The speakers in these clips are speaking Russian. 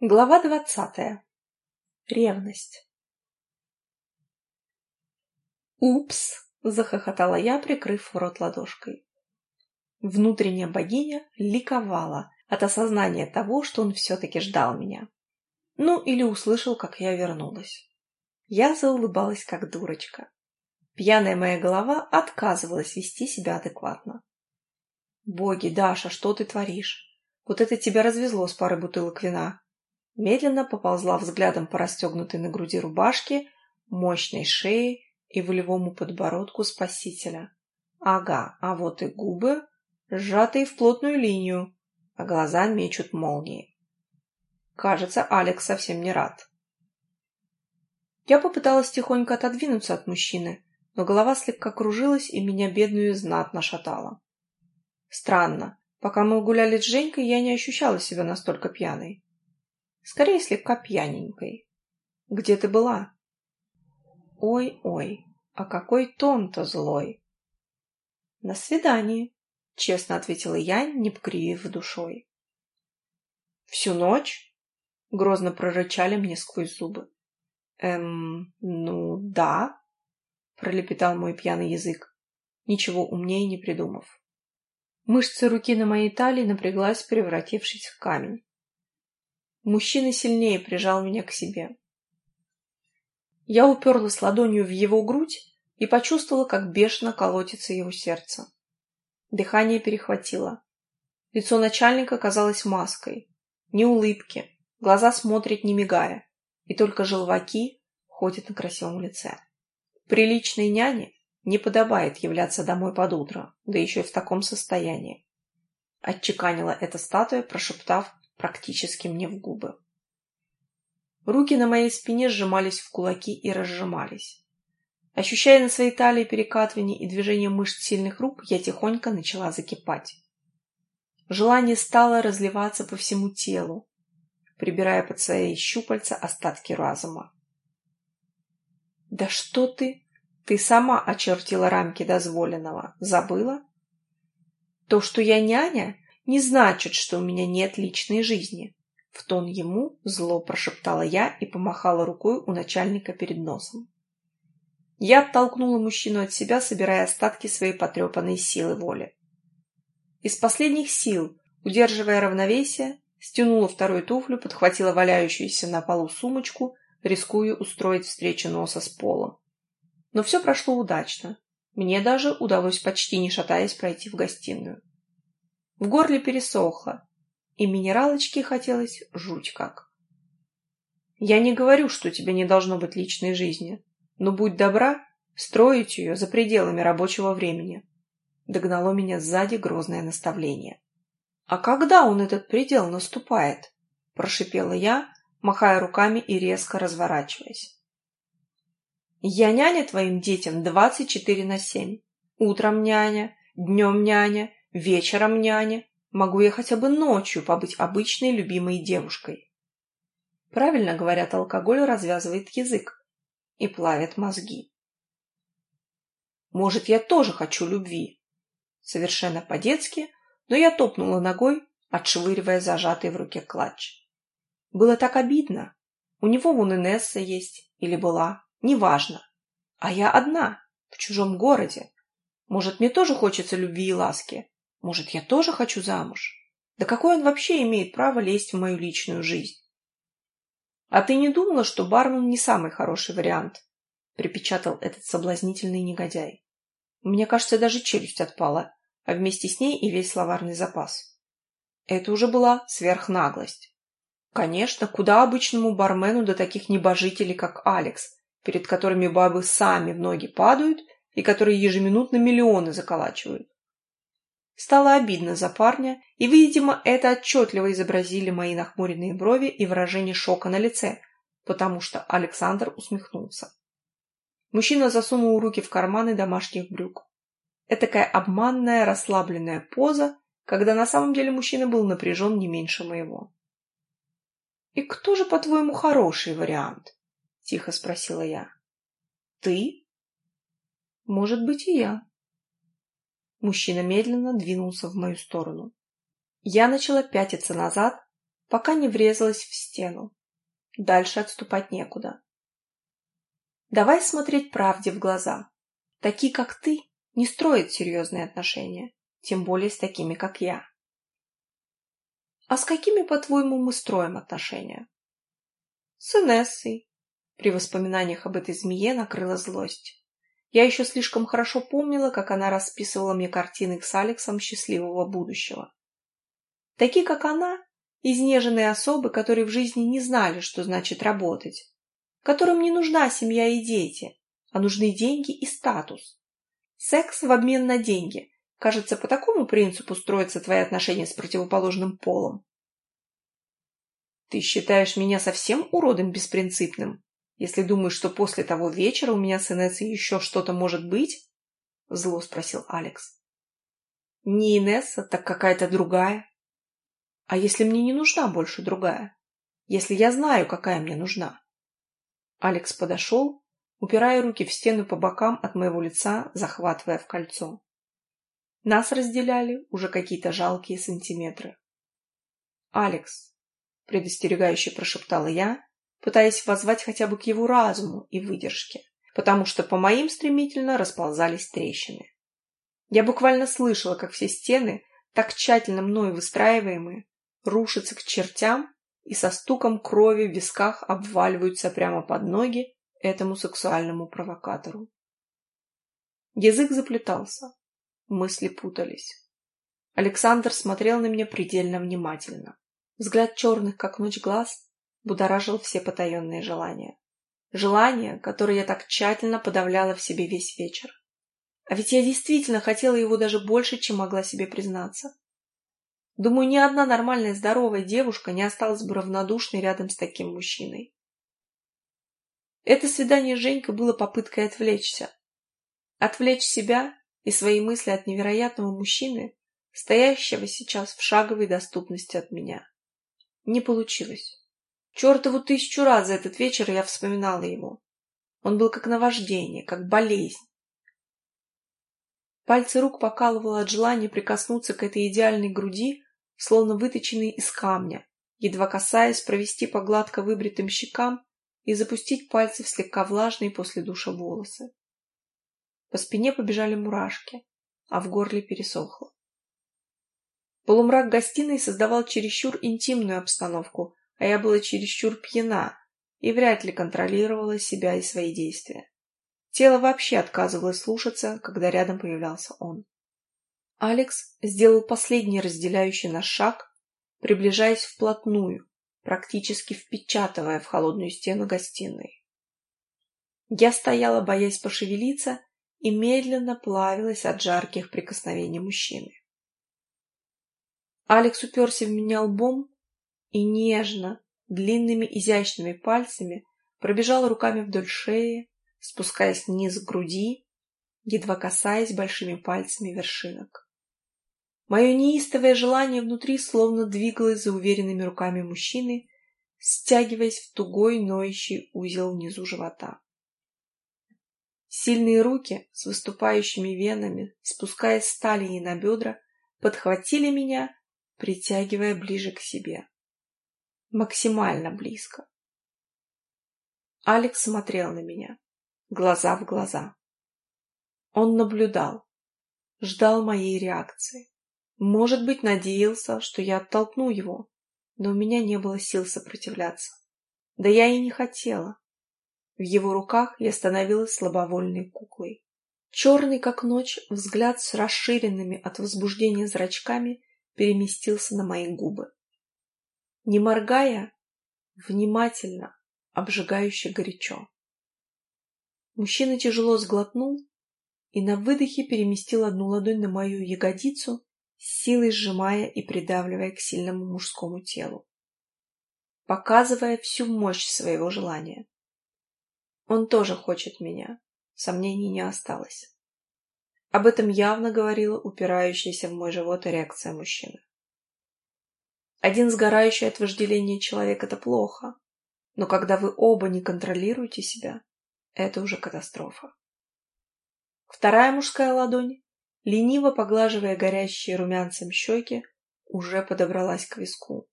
Глава двадцатая. Ревность. «Упс!» — захохотала я, прикрыв рот ладошкой. Внутренняя богиня ликовала от осознания того, что он все-таки ждал меня. Ну, или услышал, как я вернулась. Я заулыбалась, как дурочка. Пьяная моя голова отказывалась вести себя адекватно. «Боги, Даша, что ты творишь? Вот это тебя развезло с парой бутылок вина!» Медленно поползла взглядом по расстегнутой на груди рубашке, мощной шее и волевому подбородку спасителя. Ага, а вот и губы, сжатые в плотную линию, а глаза мечут молнии. Кажется, Алекс совсем не рад. Я попыталась тихонько отодвинуться от мужчины, но голова слегка кружилась и меня бедную знатно шатала. Странно, пока мы гуляли с Женькой, я не ощущала себя настолько пьяной. Скорее, слегка пьяненькой. Где ты была? Ой-ой, а какой тон-то злой. На свидании, честно ответила я, не покривив душой. Всю ночь? Грозно прорычали мне сквозь зубы. Эм, ну да, пролепетал мой пьяный язык, ничего умнее не придумав. Мышцы руки на моей талии напряглась, превратившись в камень. Мужчина сильнее прижал меня к себе. Я уперлась ладонью в его грудь и почувствовала, как бешено колотится его сердце. Дыхание перехватило. Лицо начальника казалось маской. Ни улыбки, глаза смотрят не мигая, и только желваки ходят на красивом лице. Приличной няне не подобает являться домой под утро, да еще и в таком состоянии. Отчеканила эта статуя, прошептав практически мне в губы. Руки на моей спине сжимались в кулаки и разжимались. Ощущая на своей талии перекатывание и движение мышц сильных рук, я тихонько начала закипать. Желание стало разливаться по всему телу, прибирая под свои щупальца остатки разума. «Да что ты? Ты сама очертила рамки дозволенного. Забыла? То, что я няня, не значит, что у меня нет личной жизни. В тон ему зло прошептала я и помахала рукой у начальника перед носом. Я оттолкнула мужчину от себя, собирая остатки своей потрепанной силы воли. Из последних сил, удерживая равновесие, стянула вторую туфлю, подхватила валяющуюся на полу сумочку, рискуя устроить встречу носа с полом. Но все прошло удачно. Мне даже удалось почти не шатаясь пройти в гостиную. В горле пересохло, и минералочки хотелось жуть как. Я не говорю, что у тебя не должно быть личной жизни, но будь добра строить ее за пределами рабочего времени. Догнало меня сзади грозное наставление. «А когда он этот предел наступает?» – прошипела я, махая руками и резко разворачиваясь. «Я няня твоим детям двадцать четыре на семь. Утром няня, днем няня, Вечером няня. Могу я хотя бы ночью побыть обычной любимой девушкой. Правильно говорят, алкоголь развязывает язык и плавит мозги. Может, я тоже хочу любви? Совершенно по-детски, но я топнула ногой, отшвыривая зажатый в руке клатч. Было так обидно. У него вон Инесса есть, или была, неважно. А я одна, в чужом городе. Может, мне тоже хочется любви и ласки, может, я тоже хочу замуж? Да какой он вообще имеет право лезть в мою личную жизнь? А ты не думала, что бармен не самый хороший вариант? Припечатал этот соблазнительный негодяй. Мне кажется, даже челюсть отпала, а вместе с ней и весь словарный запас. Это уже была сверхнаглость. Конечно, куда обычному бармену до таких небожителей, как Алекс, перед которыми бабы сами в ноги падают и которые ежеминутно миллионы заколачивают. Стало обидно за парня, и видимо, это отчетливо изобразили мои нахмуренные брови и выражение шока на лице, потому что Александр усмехнулся. Мужчина засунул руки в карманы домашних брюк. Этакая обманная, расслабленная поза, когда на самом деле мужчина был напряжен не меньше моего. «И кто же, по-твоему, хороший вариант?» — тихо спросила я. «Ты?» «Может быть, и я», Мужчина медленно двинулся в мою сторону. Я начала пятиться назад, пока не врезалась в стену. Дальше отступать некуда. Давай смотреть правде в глаза. Такие, как ты, не строят серьезные отношения, тем более с такими, как я. А с какими, по-твоему, мы строим отношения? С Инессой. При воспоминаниях об этой змее накрыла злость. Я еще слишком хорошо помнила, как она расписывала мне картины с Алексом счастливого будущего. Такие, как она, изнеженные особы, которые в жизни не знали, что значит работать, которым не нужна семья и дети, а нужны деньги и статус. Секс в обмен на деньги. Кажется, по такому принципу строятся твои отношения с противоположным полом. Ты считаешь меня совсем уродом беспринципным, если думаешь, что после того вечера у меня с Инессой еще что-то может быть? Зло спросил Алекс. Не Инесса, так какая-то другая. А если мне не нужна больше другая? Если я знаю, какая мне нужна? Алекс подошел, упирая руки в стену по бокам от моего лица, захватывая в кольцо. Нас разделяли уже какие-то жалкие сантиметры. «Алекс», — предостерегающе прошептала я, пытаясь воззвать хотя бы к его разуму и выдержке, потому что по моим стремительно расползались трещины. Я буквально слышала, как все стены, так тщательно мною выстраиваемые, рушатся к чертям и со стуком крови в висках обваливаются прямо под ноги этому сексуальному провокатору. Язык заплетался, мысли путались. Александр смотрел на меня предельно внимательно. Взгляд черных, как ночь глаз, будоражил все потаенные желания. Желания, которые я так тщательно подавляла в себе весь вечер. А ведь я действительно хотела его даже больше, чем могла себе признаться. Думаю, ни одна нормальная здоровая девушка не осталась бы равнодушной рядом с таким мужчиной. Это свидание с Женькой было попыткой отвлечься. Отвлечь себя и свои мысли от невероятного мужчины, стоящего сейчас в шаговой доступности от меня. Не получилось. Чертову тысячу раз за этот вечер я вспоминала его. Он был как наваждение, как болезнь. Пальцы рук покалывало от желания прикоснуться к этой идеальной груди, словно выточенный из камня, едва касаясь провести по гладко выбритым щекам и запустить пальцы в слегка влажные после душа волосы. По спине побежали мурашки, а в горле пересохло. Полумрак гостиной создавал чересчур интимную обстановку, а я была чересчур пьяна и вряд ли контролировала себя и свои действия. Тело вообще отказывалось слушаться, когда рядом появлялся он. Алекс сделал последний разделяющий наш шаг, приближаясь вплотную, практически впечатывая в холодную стену гостиной. Я стояла, боясь пошевелиться, и медленно плавилась от жарких прикосновений мужчины. Алекс уперся в меня лбом и нежно, длинными изящными пальцами пробежал руками вдоль шеи, спускаясь вниз к груди, едва касаясь большими пальцами вершинок. Мое неистовое желание внутри словно двигалось за уверенными руками мужчины, стягиваясь в тугой ноющий узел внизу живота. Сильные руки с выступающими венами, спускаясь с талии на бедра, подхватили меня, притягивая ближе к себе. Максимально близко. Алекс смотрел на меня, глаза в глаза. Он наблюдал, ждал моей реакции. Может быть, надеялся, что я оттолкну его, но у меня не было сил сопротивляться. Да я и не хотела. В его руках я становилась слабовольной куклой. Черный, как ночь, взгляд с расширенными от возбуждения зрачками переместился на мои губы. Не моргая, внимательно, обжигающе горячо. Мужчина тяжело сглотнул и на выдохе переместил одну ладонь на мою ягодицу силой сжимая и придавливая к сильному мужскому телу, показывая всю мощь своего желания. Он тоже хочет меня, сомнений не осталось. Об этом явно говорила упирающаяся в мой живот реакция мужчины. Один сгорающий от вожделения человек – это плохо, но когда вы оба не контролируете себя, это уже катастрофа. Вторая мужская ладонь лениво поглаживая горящие румянцем щеки, уже подобралась к виску.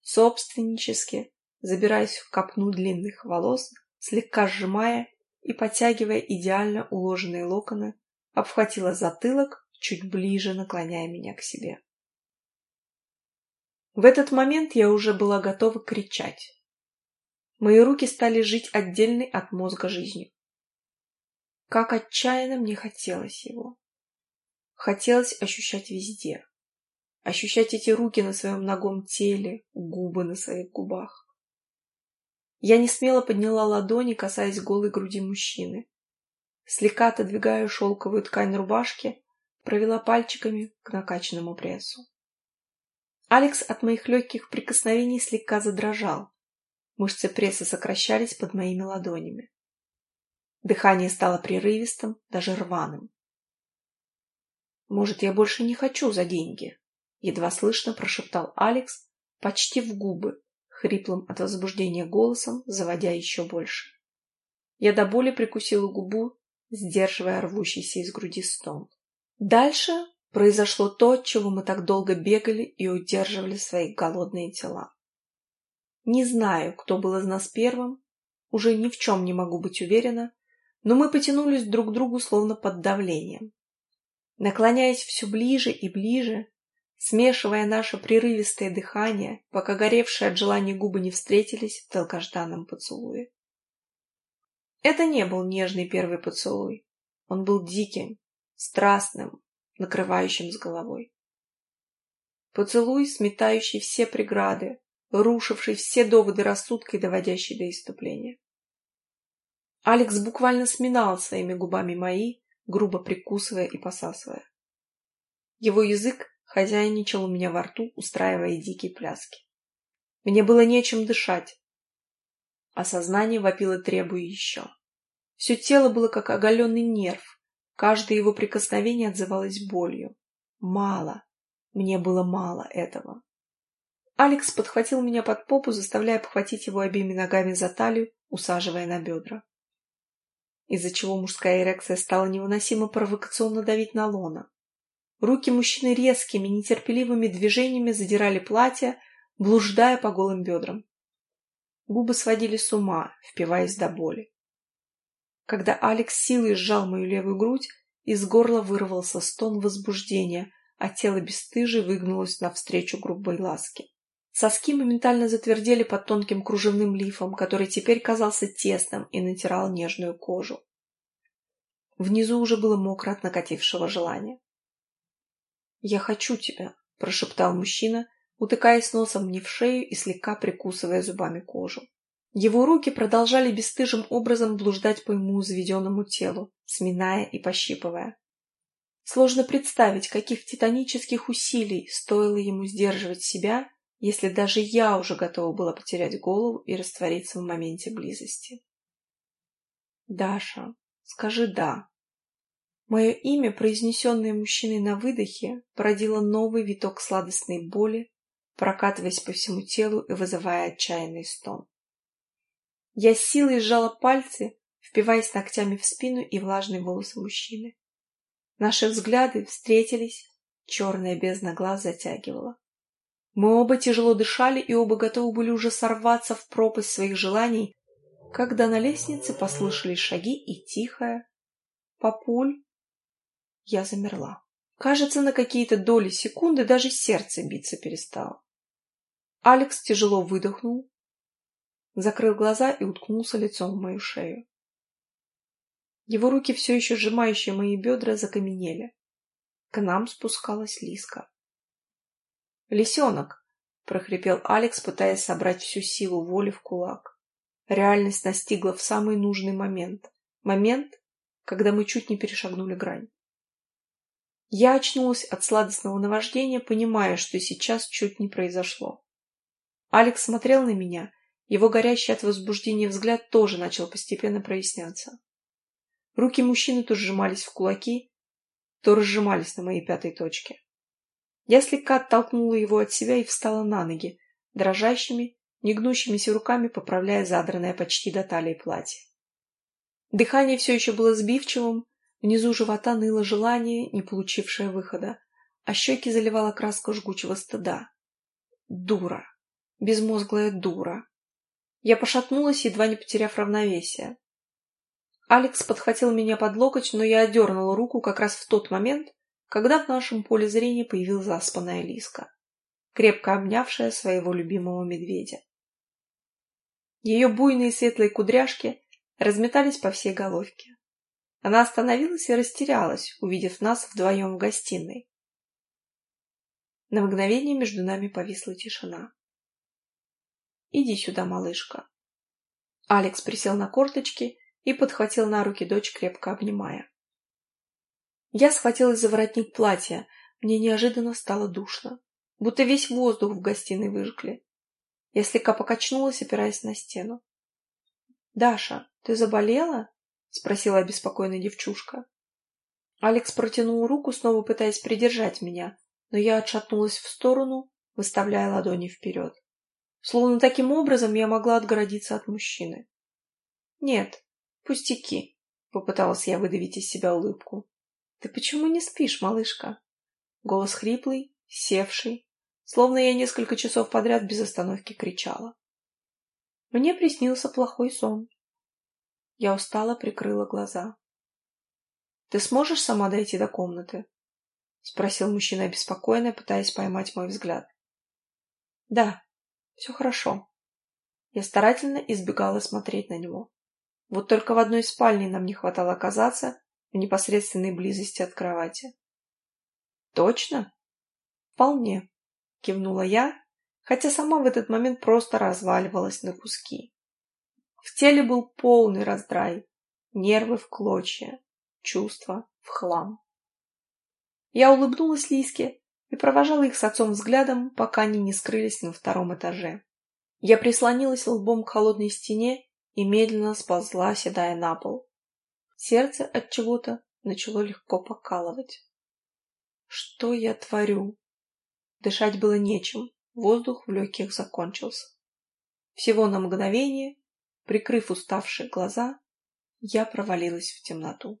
собственнически, забираясь в копну длинных волос, слегка сжимая и подтягивая идеально уложенные локоны, обхватила затылок, чуть ближе наклоняя меня к себе. В этот момент я уже была готова кричать. Мои руки стали жить отдельной от мозга жизнью. Как отчаянно мне хотелось его. Хотелось ощущать везде. Ощущать эти руки на своем ногом теле, губы на своих губах. Я не смело подняла ладони, касаясь голой груди мужчины. Слегка отодвигая шелковую ткань рубашки, провела пальчиками к накачанному прессу. Алекс от моих легких прикосновений слегка задрожал. Мышцы пресса сокращались под моими ладонями. Дыхание стало прерывистым, даже рваным. «Может, я больше не хочу за деньги?» Едва слышно прошептал Алекс, почти в губы, хриплым от возбуждения голосом, заводя еще больше. Я до боли прикусила губу, сдерживая рвущийся из груди стон. Дальше произошло то, чего мы так долго бегали и удерживали свои голодные тела. Не знаю, кто был из нас первым, уже ни в чем не могу быть уверена, но мы потянулись друг к другу словно под давлением. Наклоняясь все ближе и ближе, смешивая наше прерывистое дыхание, пока горевшие от желания губы не встретились в долгожданном поцелуе. Это не был нежный первый поцелуй. Он был диким, страстным, накрывающим с головой. Поцелуй, сметающий все преграды, рушивший все доводы рассудка и доводящий до иступления. Алекс буквально сминал своими губами мои, грубо прикусывая и посасывая. Его язык хозяйничал у меня во рту, устраивая дикие пляски. Мне было нечем дышать, а сознание вопило требуя еще. Все тело было как оголенный нерв, каждое его прикосновение отзывалось болью. Мало, мне было мало этого. Алекс подхватил меня под попу, заставляя обхватить его обеими ногами за талию, усаживая на бедра. Из-за чего мужская эрекция стала невыносимо провокационно давить на лона. Руки мужчины резкими, нетерпеливыми движениями задирали платье, блуждая по голым бедрам. Губы сводили с ума, впиваясь до боли. Когда Алекс силой сжал мою левую грудь, из горла вырвался стон возбуждения, а тело бесстыжей выгнулось навстречу грубой ласке. Соски моментально затвердели под тонким кружевным лифом, который теперь казался тесным и натирал нежную кожу. Внизу уже было мокро от накатившего желания. «Я хочу тебя», — прошептал мужчина, утыкаясь носом мне в шею и слегка прикусывая зубами кожу. Его руки продолжали бесстыжим образом блуждать по ему заведенному телу, сминая и пощипывая. Сложно представить, каких титанических усилий стоило ему сдерживать себя, если даже я уже готова была потерять голову и раствориться в моменте близости. «Даша, скажи «да», Мое имя, произнесенное мужчиной на выдохе, породило новый виток сладостной боли, прокатываясь по всему телу и вызывая отчаянный стон. Я силой сжала пальцы, впиваясь ногтями в спину и влажные волосы мужчины. Наши взгляды встретились, черная бездна глаз затягивала. Мы оба тяжело дышали и оба готовы были уже сорваться в пропасть своих желаний, когда на лестнице послышались шаги и тихое «Папуль, я замерла. Кажется, на какие-то доли секунды даже сердце биться перестало. Алекс тяжело выдохнул, закрыл глаза и уткнулся лицом в мою шею. Его руки, все еще сжимающие мои бедра, закаменели. К нам спускалась Лиска. «Лисенок!» — прохрипел Алекс, пытаясь собрать всю силу воли в кулак. Реальность настигла в самый нужный момент. Момент, когда мы чуть не перешагнули грань. Я очнулась от сладостного наваждения, понимая, что сейчас чуть не произошло. Алекс смотрел на меня, его горящий от возбуждения взгляд тоже начал постепенно проясняться. Руки мужчины то сжимались в кулаки, то разжимались на моей пятой точке. Я слегка оттолкнула его от себя и встала на ноги, дрожащими, негнущимися руками поправляя задранное почти до талии платье. Дыхание все еще было сбивчивым, Внизу живота ныло желание, не получившее выхода, а щеки заливала краска жгучего стыда. Дура! Безмозглая дура. Я пошатнулась, едва не потеряв равновесие. Алекс подхватил меня под локоть, но я отдернула руку как раз в тот момент, когда в нашем поле зрения появилась заспанная Лиска, крепко обнявшая своего любимого медведя. Ее буйные светлые кудряшки разметались по всей головке. Она остановилась и растерялась, увидев нас вдвоем в гостиной. На мгновение между нами повисла тишина. «Иди сюда, малышка». Алекс присел на корточки и подхватил на руки дочь, крепко обнимая. Я схватилась за воротник платья, мне неожиданно стало душно, будто весь воздух в гостиной выжгли. Я слегка покачнулась, опираясь на стену. «Даша, ты заболела?» — спросила обеспокоенная девчушка. Алекс протянул руку, снова пытаясь придержать меня, но я отшатнулась в сторону, выставляя ладони вперед. Словно таким образом я могла отгородиться от мужчины. «Нет, пустяки», — попыталась я выдавить из себя улыбку. «Ты почему не спишь, малышка?» Голос хриплый, севший, словно я несколько часов подряд без остановки кричала. Мне приснился плохой сон. Я устало прикрыла глаза. «Ты сможешь сама дойти до комнаты?» — спросил мужчина обеспокоенно, пытаясь поймать мой взгляд. «Да, все хорошо». Я старательно избегала смотреть на него. Вот только в одной спальне нам не хватало оказаться в непосредственной близости от кровати. «Точно?» «Вполне», — кивнула я, хотя сама в этот момент просто разваливалась на куски. В теле был полный раздрай, нервы в клочья, чувства в хлам. Я улыбнулась Лиске и провожала их с отцом взглядом, пока они не скрылись на втором этаже. Я прислонилась лбом к холодной стене и медленно сползла, оседая на пол. Сердце от чего-то начало легко покалывать. Что я творю? Дышать было нечем, воздух в легких закончился. Всего на мгновение, прикрыв уставшие глаза, я провалилась в темноту.